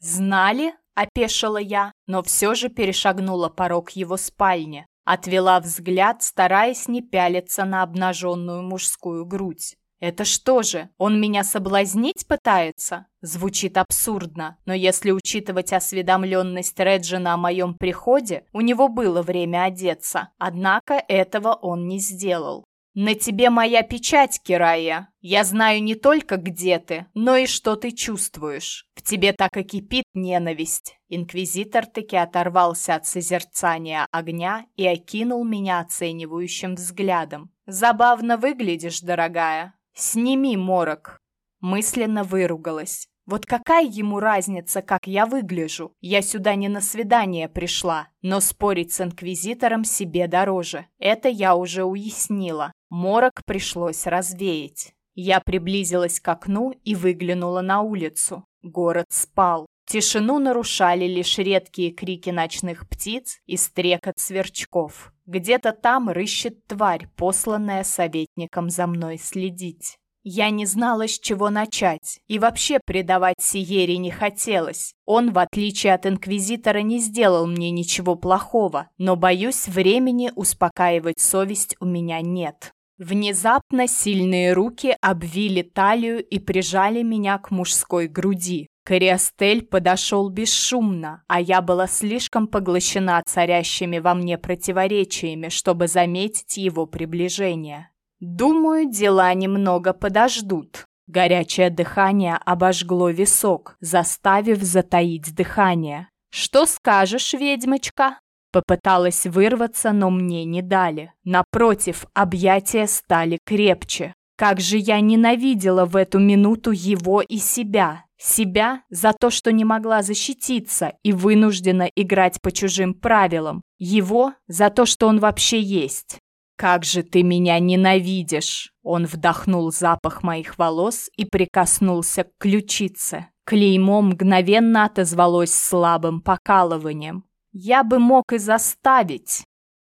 «Знали?» – опешила я, но все же перешагнула порог его спальни. Отвела взгляд, стараясь не пялиться на обнаженную мужскую грудь. «Это что же, он меня соблазнить пытается?» Звучит абсурдно, но если учитывать осведомленность Реджина о моем приходе, у него было время одеться. Однако этого он не сделал. «На тебе моя печать, Кирая. Я знаю не только, где ты, но и что ты чувствуешь. В тебе так и кипит ненависть». Инквизитор таки оторвался от созерцания огня и окинул меня оценивающим взглядом. «Забавно выглядишь, дорогая. «Сними морок!» Мысленно выругалась. Вот какая ему разница, как я выгляжу? Я сюда не на свидание пришла, но спорить с инквизитором себе дороже. Это я уже уяснила. Морок пришлось развеять. Я приблизилась к окну и выглянула на улицу. Город спал. Тишину нарушали лишь редкие крики ночных птиц и стрекот сверчков. Где-то там рыщет тварь, посланная советником за мной следить. Я не знала, с чего начать, и вообще предавать Сиере не хотелось. Он, в отличие от Инквизитора, не сделал мне ничего плохого, но, боюсь, времени успокаивать совесть у меня нет. Внезапно сильные руки обвили талию и прижали меня к мужской груди. Кориастель подошел бесшумно, а я была слишком поглощена царящими во мне противоречиями, чтобы заметить его приближение. Думаю, дела немного подождут. Горячее дыхание обожгло висок, заставив затаить дыхание. «Что скажешь, ведьмочка?» Попыталась вырваться, но мне не дали. Напротив, объятия стали крепче. Как же я ненавидела в эту минуту его и себя. Себя за то, что не могла защититься и вынуждена играть по чужим правилам. Его за то, что он вообще есть. «Как же ты меня ненавидишь!» Он вдохнул запах моих волос и прикоснулся к ключице. Клеймо мгновенно отозвалось слабым покалыванием. «Я бы мог и заставить,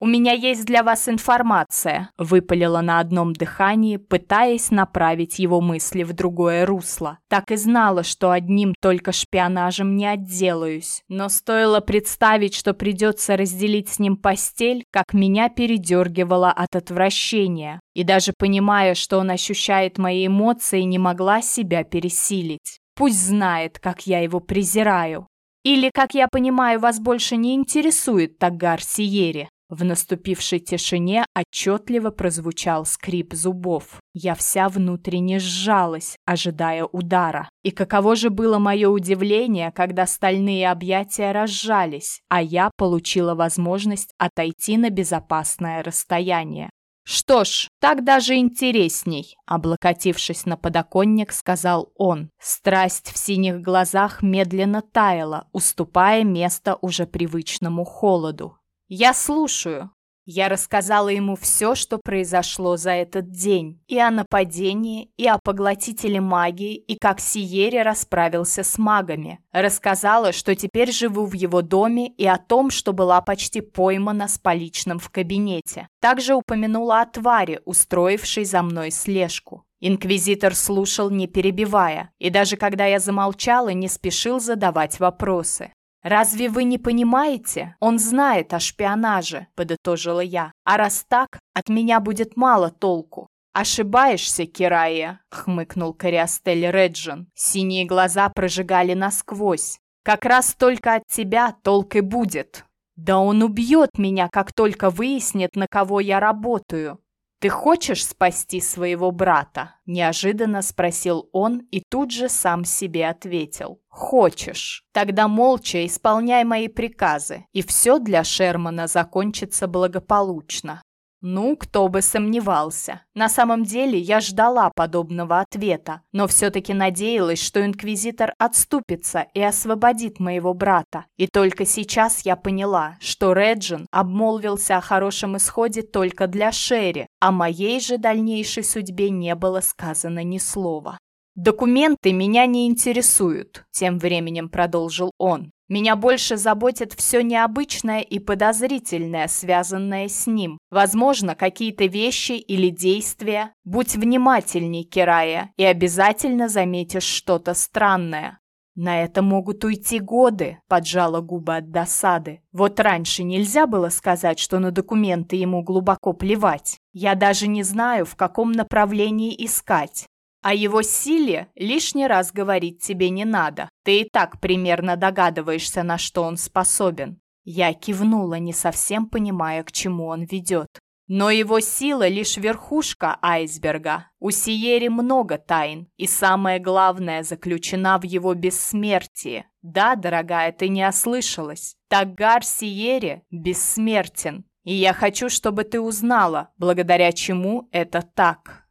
«У меня есть для вас информация», — выпалила на одном дыхании, пытаясь направить его мысли в другое русло. Так и знала, что одним только шпионажем не отделаюсь. Но стоило представить, что придется разделить с ним постель, как меня передергивало от отвращения. И даже понимая, что он ощущает мои эмоции, не могла себя пересилить. Пусть знает, как я его презираю. Или, как я понимаю, вас больше не интересует Тагар Сиери. В наступившей тишине отчетливо прозвучал скрип зубов. Я вся внутренне сжалась, ожидая удара. И каково же было мое удивление, когда стальные объятия разжались, а я получила возможность отойти на безопасное расстояние. «Что ж, так даже интересней», — облокотившись на подоконник, сказал он. Страсть в синих глазах медленно таяла, уступая место уже привычному холоду. «Я слушаю». Я рассказала ему все, что произошло за этот день. И о нападении, и о поглотителе магии, и как Сиери расправился с магами. Рассказала, что теперь живу в его доме, и о том, что была почти поймана с поличным в кабинете. Также упомянула о твари, устроившей за мной слежку. Инквизитор слушал, не перебивая, и даже когда я замолчала, не спешил задавать вопросы. «Разве вы не понимаете? Он знает о шпионаже», — подытожила я. «А раз так, от меня будет мало толку». «Ошибаешься, Кирая», — хмыкнул Кориастель Реджин. Синие глаза прожигали насквозь. «Как раз только от тебя толк и будет». «Да он убьет меня, как только выяснит, на кого я работаю», «Ты хочешь спасти своего брата?» – неожиданно спросил он и тут же сам себе ответил. «Хочешь. Тогда молча исполняй мои приказы, и все для Шермана закончится благополучно. Ну, кто бы сомневался. На самом деле я ждала подобного ответа, но все-таки надеялась, что Инквизитор отступится и освободит моего брата. И только сейчас я поняла, что Реджин обмолвился о хорошем исходе только для Шерри, а моей же дальнейшей судьбе не было сказано ни слова. «Документы меня не интересуют», — тем временем продолжил он. Меня больше заботит все необычное и подозрительное, связанное с ним. Возможно, какие-то вещи или действия. Будь внимательней, Кирая, и обязательно заметишь что-то странное. На это могут уйти годы, поджала губы от досады. Вот раньше нельзя было сказать, что на документы ему глубоко плевать. Я даже не знаю, в каком направлении искать. О его силе лишний раз говорить тебе не надо. Ты и так примерно догадываешься, на что он способен. Я кивнула, не совсем понимая, к чему он ведет. Но его сила лишь верхушка айсберга. У Сиери много тайн, и самое главное заключена в его бессмертии. Да, дорогая, ты не ослышалась. Тагар Сиери бессмертен. И я хочу, чтобы ты узнала, благодаря чему это так.